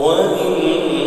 وإن